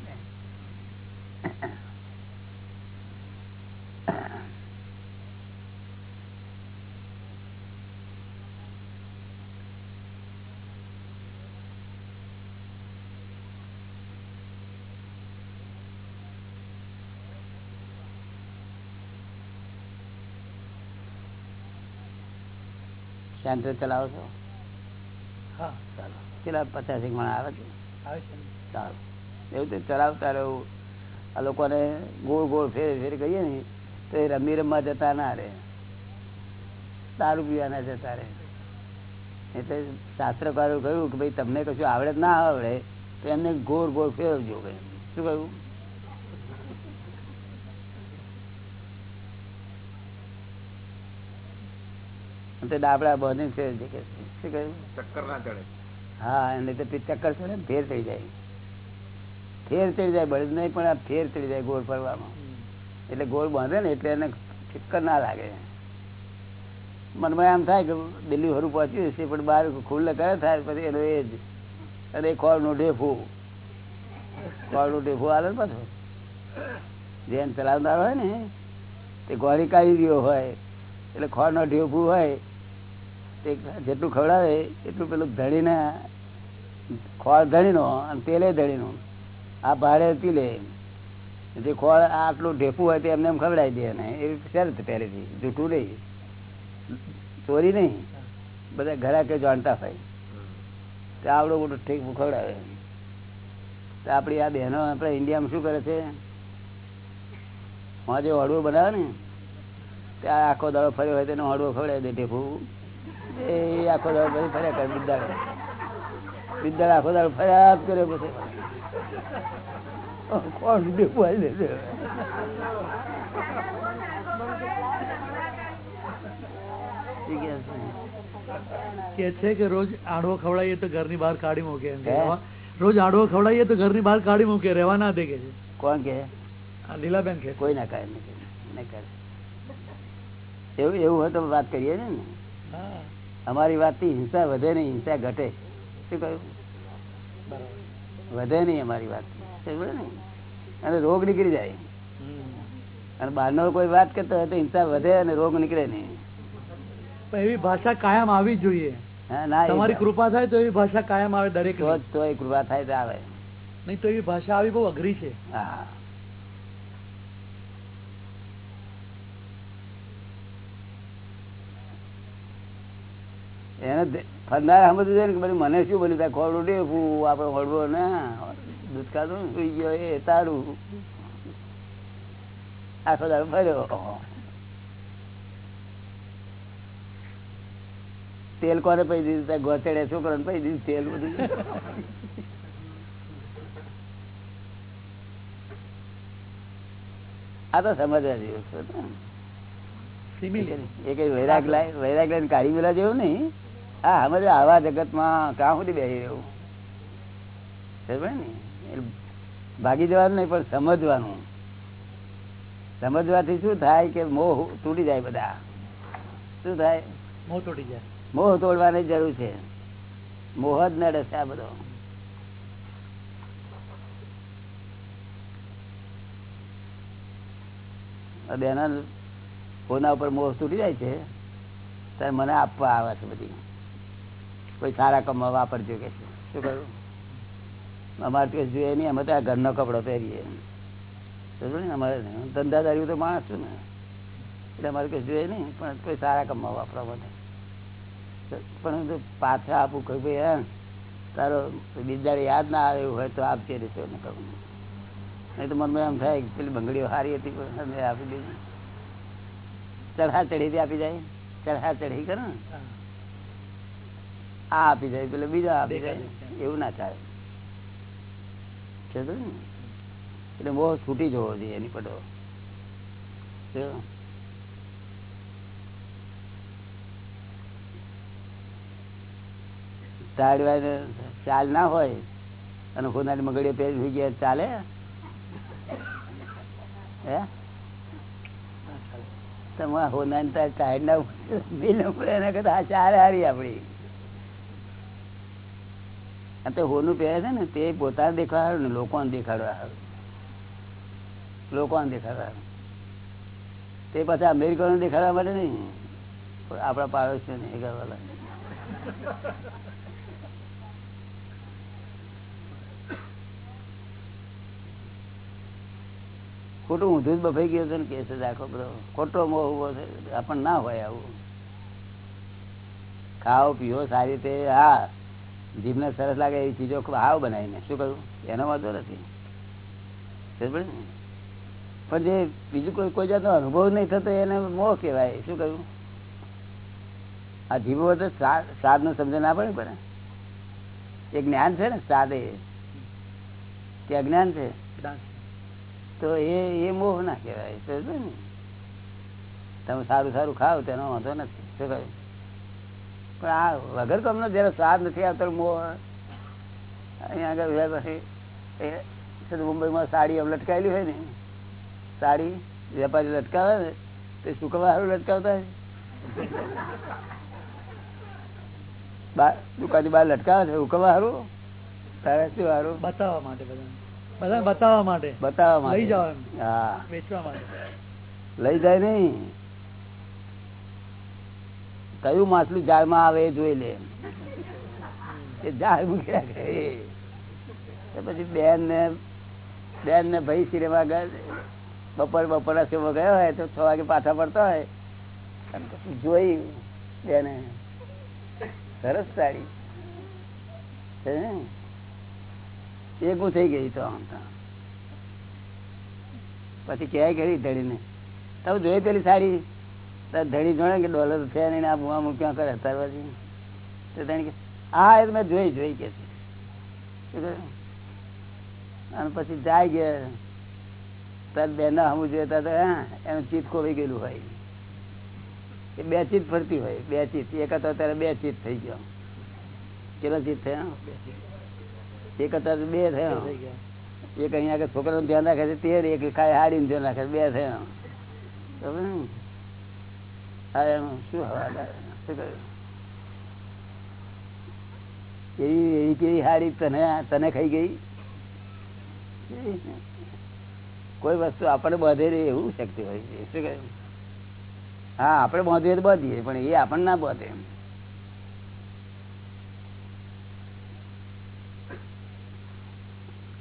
સેન્ટર ચલાવો છો? કેટલા પચાસ એક આવે છે. છે? સારું એવું તો ચલાવતા રહેવું આ લોકોને ગોળ ગોળ ફેર ફેર કહીએ ને તો એ રમી રમવા જતા ના રહે. દારૂ પીવાના જતા રહે. એટલે શાસ્ત્રકારો કહ્યું કે ભાઈ તમને કશું આવડે ના આવડે તો એમને ગોળ ગોળ ફેરવજો કઈ શું કહ્યું? ડાબડા ફેરવજો કે શું કહ્યું? ચક્કર ના ચડે. હા તો ચક્કર ને ફેર થઈ જાય. ફેર ચડી જાય, બળદ નહીં, પણ આ ફેર ચડી જાય ગોળ ફરવામાં. એટલે ગોળ બાંધે ને એટલે એને ચક્કર ના લાગે. મનમાં એમ થાય કે દિલ્હી હરું પહોંચ્યું હશે, પણ બહાર ખુલ્લે કરે થાય, પછી એનો એ જ. અને ખોળનું ઢેફું. ખોળનું ઢેફું આવે ને પાછું. જેમ ચલાવનાર હોય ને, તે ગોળી કાઢી રહ્યો હોય, એટલે ખોળનો ઢેફું હોય, તે જેટલું ખવડાવે, એટલું પેલું ધણીને ખોળ ધણીનો, અને તેલે ધણીનો. આ ભાડે પી લે. જે ખોળ આટલું ઢેફું હોય તે એમને એમ ખવડાવી દે ને. એ શરત પહેલેથી. જૂઠું નહીં. ચોરી નહીં. બધા ઘરા કે જાણતા હોય. તો આવડો મોટો ઠીક ખવડાવે. તો આપણી આ બહેનો આપણે ઇન્ડિયામાં શું કરે છે? માં જે હળવો બનાવે ને. ત્યાં આખો દાડો ફર્યો હોય તેનો હળવો ખવડાવી દે ઢેફું. એ આખો દાડો ફરી ફર્યા કરે બિદ્દાડો બિદ્દાડો આખો દાડો ફરિયાદ કર્યો પછી. કોણ ઢેફું આવી દે છે. ઠીક છે. કે છે કે રોજ આડવો ખવડાવીએ તો ઘરની બહાર કાઢી મૂકે રોજ આડવો ખવડાવીએ તો ઘરની બહાર કાઢી મૂકે રહેવા ના દે કે છે. કોણ કે? આ લીલાબેન કે કોઈ ના નહીં કરે. એવું એવું હોય તો વાત કરીએ ને. હા. અમારી વાતથી હિંસા વધે નહીં હિંસા ઘટે. શું કહ્યું વધે નહીં અમારી વાત. ને અને રોગ નીકળી જાય. હમ. અને બહારનો કોઈ વાત કરતો હોય તો હિંસા વધે અને રોગ નીકળે નહીં. એવી ભાષા કાયમ આવી જોઈએ. હા ના એ તમારી કૃપા થાય તો એવી ભાષા કાયમ આવે દરેક તો એ કૃપા થાય તો આવે. નહીં તો એવી ભાષા આવી બહુ અઘરી છે. હા. એને મને શું બન્યું? ત્યાં ખોરડું આપડે આપણે ખોરડો ને દુષ્કાળ સુઈ ગયો એ તારું. આખો દાડો ફર્યો તેલ કોને પી દીધું? ત્યાં છોકરો ને પી દીધું તેલ બધું. આ તો સમજવા જેવું છે એ કઈ વૈરાગ લાય વૈરાગ લાઈને કાઢી મેળા જેવું નહીં. હા સમજ આવા જગતમાં કાં સુધી બેસી રહેવું? સમજ ને? ભાગી જવાનું નહીં પણ સમજવાનું. સમજવાથી શું થાય કે મોહ તૂટી જાય બધા? શું થાય? મોહ તૂટી જાય. મોહ તોડવાની જરૂર છે. મોહ જ નડે છે આ બધો. બેના કોના ઉપર મોહ તૂટી જાય છે. ત્યારે મને આપવા આવે છે બધી. કોઈ સારા કમવા વાપરજો કે શું? કહ્યું અમારે તો જોઈએ નહીં, અમે તો આ ઘરનો કપડો પહેરીએ. સમજો ને, અમારે ધંધાદારી તો માણસ છું ને. એટલે અમારે કશું જોઈએ નહીં, પણ કોઈ સારા કમવા વાપરવા માટે. પણ પાછા આપું કહ્યું ભાઈ, હા, તારો બીજદારી યાદ ના આવે એવું હોય તો આપજે રહેશો એને કહું નહીં તો મનમાં એમ થાય પેલી બંગડીઓ સારી હતી, પણ આપી દીધી. ચઢા ચઢી આપી જાય? ચઢા ચઢી કરો ને. આ આપી જાય પેલો બીજા આપી જાય એવું ના થાય. એટલે બહુ છૂટી જવો જોઈએ એની પડો. ચાલ ના હોય અને ખોનાની મગડીઓ પેજ થઈ ગયા ચાલે? હે? તમારા હોનાની તાર ટાયર ના બિલ એના કરતા ચાલે હારી આપડી તો હોનું પહેરે છે ને, તે પોતાને દેખાડો ને લોકોને દેખાડવા હારું. લોકોને દેખાડવા. તે પાછા અમેરિકાને દેખાડવા માટે નહીં, પણ આપણા પાડોશીઓ ને એ કરવાના. ખોટું ઊંધું જ બફાઈ ગયું છે ને કેસ આખો બધો ખોટો મોહ ઊભો છે આપણને ના હોય આવું ખાઓ, પીઓ સારી રીતે હા જીભને સરસ લાગે એવી ચીજો હાવ બનાવીને. શું કહ્યું? એનો વાંધો નથી. પણ જે બીજું કોઈ કોઈ જાતનો અનુભવ નહીં થતો એને મોહ કહેવાય. શું કહ્યું? આ જીવો તો સાદનું સમજ ના પડે પડે એ જ્ઞાન છે ને સાદે કે અજ્ઞાન છે. તો એ એ મોહ ના કહેવાય. ને? તમે સારું સારું ખાવ તેનો વાંધો નથી. શું કહ્યું? પણ આ વગર કમનો જયારે સ્વાદ નથી આવતો મોહ અહીંયા આગળ ઊભા પછી એ મુંબઈમાં સાડી આમ લટકાયેલી હોય ને સાડી વેપારી લટકાવે ને તે સુકવા સારું લટકાવતા હોય. દુકાનની બહાર લટકાવે છે ઉકવા સારું તારે શું સારું બતાવવા માટે બધા બતાવવા માટે. બતાવવા માટે. લઈ જાઓ હા. વેચવા માટે. લઈ જાય નઈ કયું માછલું ઝાડમાં આવે એ જોઈ લે. એ ઝાડ મૂકી રાખે પછી બેન ને બેન ને ભાઈ સિનેમા બપોર બપોરના શો ગયો હોય તો છ વાગે પાછા પડતા હોય. જોઈ બેને. સરસ સાડી? એક થઈ ગઈ તો. પછી ક્યાંય કરી ધડીને તમે જોઈ પેલી સાડી? ધડી જોડે કે ડોલર થયા નહીં આ બુવા મૂક્યા કરે અત્યારવાજી તો ધણી કે, હા, એ મેં જોઈ જોઈ કે અને પછી જાય ગયા તાર બેના હમું જોતા તો, હા એનું ચીત ખોવાઈ ગયેલું હોય. એ બે ચીત ફરતી હોય, બે ચીત. એક હતો ત્યારે બે ચીત થઈ ગયો. કેટલો ચીત થયા? એક હતા બે થયો. એક અહીંયા આગળ છોકરાનું ધ્યાન રાખે છે, તેર. એક ખાય હાડીને ધ્યાન રાખે બે થયા. શું હવાલ શું કહ્યું? એવી એવી કેવી હાડી તને તને ખાઈ ગઈ? કોઈ વસ્તુ આપણે બધે રહે એવું શક્તિ હોય છે. શું કહ્યું? હા આપણે બાંધીએ તો બાંધીએ પણ એ આપણને ના બાંધે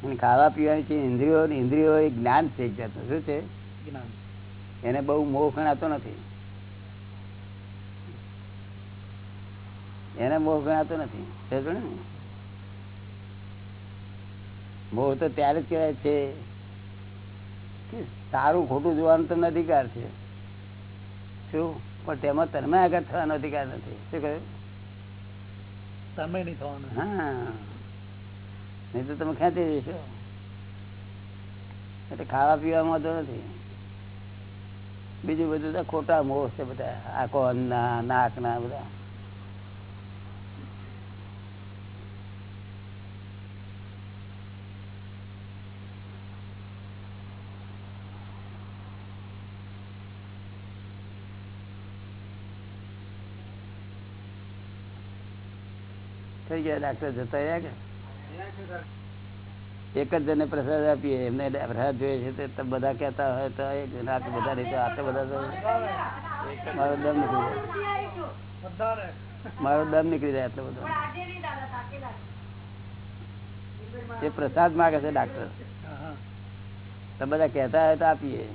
અને ખાવા પીવાની છે ઇન્દ્રિયો ઇન્દ્રિયો એ જ્ઞાન છે એક શું છે? એને બહુ મોહ ગણાતો નથી. એને મોહ ગણાતો નથી. મોહ તો ત્યારે જ કહેવાય છે સારું ખોટું જોવાનો તમને અધિકાર છે. શું? પણ તેમાં તન્મય આગળ થવાનો અધિકાર નથી. શું કહ્યું? તમે નહીં થવાના. હા. નહીં તો તમે ખેંચી જશો? એટલે ખાવા પીવામાં તો નથી. બીજું બધું તો ખોટા મોહ છે બધા. આ કોનના નાકના બધા. થઈ ગયા, ડાક્ટર જતા રહ્યા કે? એક જ જણને પ્રસાદ આપીએ, એમને પ્રસાદ જોઈએ છે તે બધા કહેતા હોય તો એક જણ આ બધા નહીં તો આ તો બધા મારો દમ નીકળી જાય. મારો દમ નીકળી જાય એટલો બધો. એ પ્રસાદ માગે છે ડાક્ટર. તમે બધા કહેતા હોય તો આપીએ.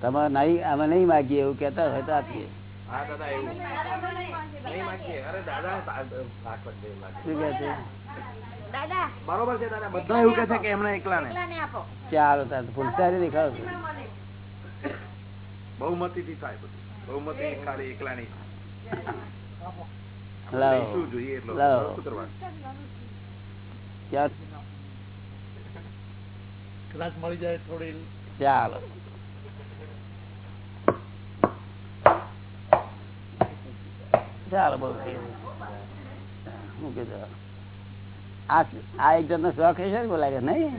તમારે નહીં અમે નહીં માગીએ એવું કહેતા હોય તો આપીએ. હા દાદા એવું. નહીં માગીએ. અરે દાદા બરોબર છે દાદા બધા એવું કે છે કે એમને એકલાને. એકલાને ચાલો તાર ફૂલસારી દેખાવ છો. બહુમતીથી થાય બધું. બહુમતી ખાલી એકલાની. લાવો. જોઈએ કદાચ મળી જાય થોડી. ચાલો. ચાલો બહુ થઈ આ આ એક જણનો શોખ છે ને લાગે નહીં?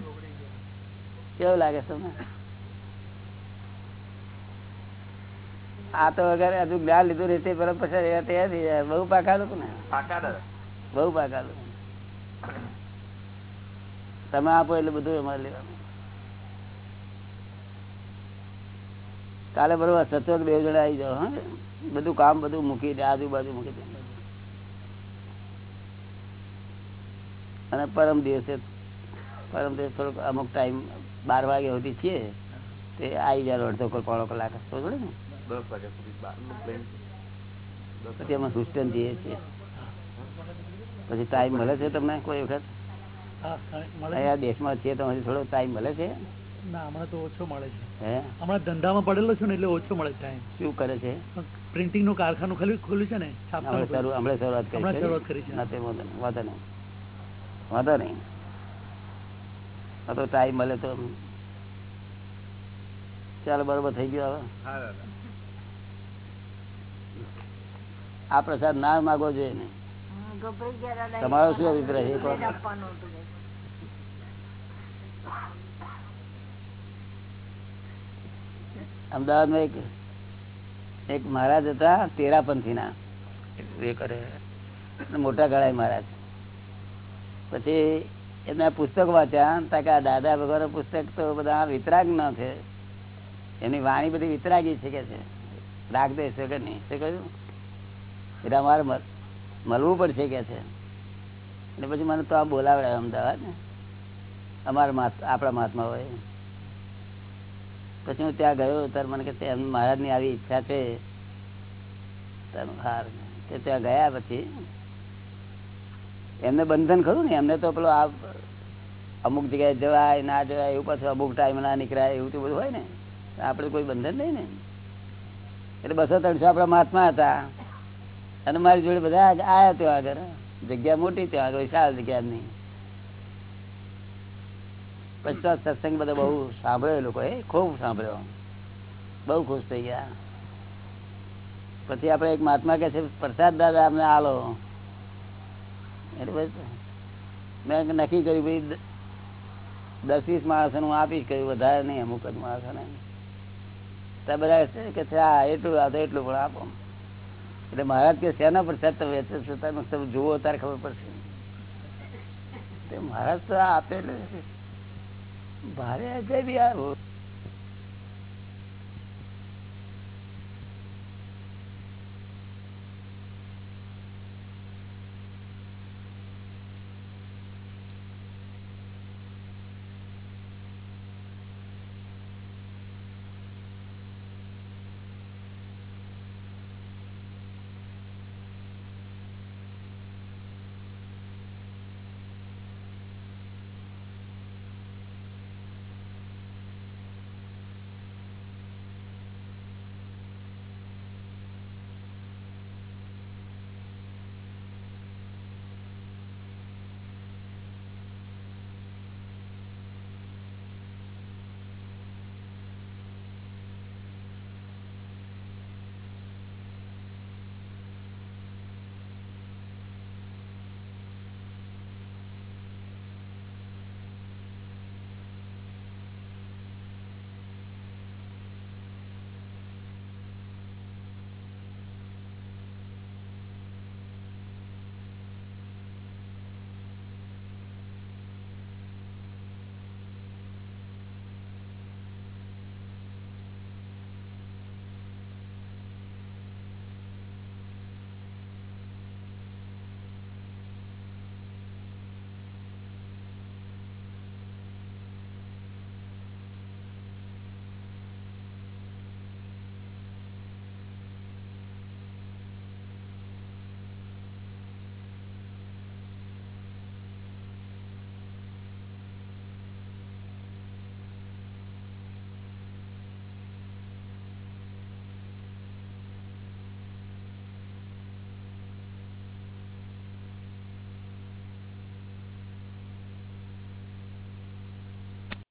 કેવું લાગે તમને? આ તો વગર હજુ જ્ઞાન લીધું રીતે પરમ પછી તૈયાર થઈ જાય. બહુ ને? પાકા દાદા. બહુ પાકાલું તમે આપો એટલે બધું અમારે લેવાનું. કાલે બરોબર સચોટ બે જણા આવી જાઓ હા? બધું કામ બધું મૂકી દે આજુબાજુ મૂકી દે. અને પરમ દિવસે પરમ દિવસ થોડોક અમુક ટાઈમ બાર વાગે સુધી છીએ તે આવી જાય અડધો કલાક પોણો કલાક ને? પછી અમે હુસ્ટન જઈએ છીએ. પછી ટાઈમ મળે છે તમને કોઈ વખત? અહીંયા દેશમાં છીએ તો થોડો ટાઈમ મળે છે? ના હમણાં તો ઓછો મળે છે. હે? હમણાં ધંધામાં પડેલો છું ને એટલે ઓછો મળે ટાઈમ શું કરે છે? પ્રિન્ટિંગનું કારખાનું ખોલ્યું છે ને? હમણાં શરૂઆત કરી શરૂઆત કરી છે. વાંધો નહીં. વાંધો તો ટાઈમ મળે તો ચાલો બરોબર થઈ ગયો હવે. આ પ્રસાદ ના માગવો જોઈએ ને. તમારો શું અભિપ્રાય છે? કે. અમદાવાદમાં એક એક મહારાજ હતા તેરાપંથી ના મોટા ગળાય મહારાજ. પછી એમના પુસ્તક વાંચ્યા તા કે આ દાદા ભગવાન પુસ્તક તો બધા વિતરાગ ન છે. એની વાણી બધી વિતરાગી છે કે છે. રાગ દે છે કે નહીં? શું કહ્યું? એટલે અમારે મળ- મળવું પડશે કે છે. એટલે પછી મને તો આ બોલાવડે અમદાવાદ ને અમારા આપણા મહાત્મા હોય. પછી હું ત્યાં ગયો, ત્યારે મને કે તેમ મહારાજની આવી ઈચ્છા છે. ત્યાં ગયા પછી એમને બંધન ખરું ને, એમને તો પેલો આ અમુક જગ્યાએ જવાય, ના જવાય, એવું પાછું અમુક ટાઈમ ના નીકળાય, એવું તો બધું હોય ને. આપણે કોઈ બંધન નહીં ને. એટલે બસો ત્રણસો આપણા મહાત્મા હતા. અને મારી જોડે બધા આયા ત્યાં આગળ. જગ્યા મોટી ત્યાં આગળ, વિશાળ જગ્યા નહીં પછી સત્સંગ બધો બહુ સાંભળ્યો એ ખૂબ સાંભળ્યો. બહુ ખુશ થઈ ગયા. પછી આપણે એક મહાત્મા કે છે, પ્રસાદ દાદા, અમને આલો. એટલે મેં નક્કી કર્યું, ભાઈ દસ વીસ માણસો હું આપીશ કહ્યું વધારે નહીં, અમુક જ માણસોને. ત્યાં બધા કહે કે, હા, એટલું આ તો એટલું પણ આપો. એટલે મહારાજ કે શેના પ્રસાદ તમે વેચો છો? તમે જુઓ ત્યારે ખબર પડશે. મહારાજ તો આપે એટલે ભારે અજાયબી યાર